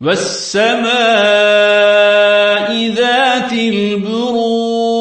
والسماء ذات البروج.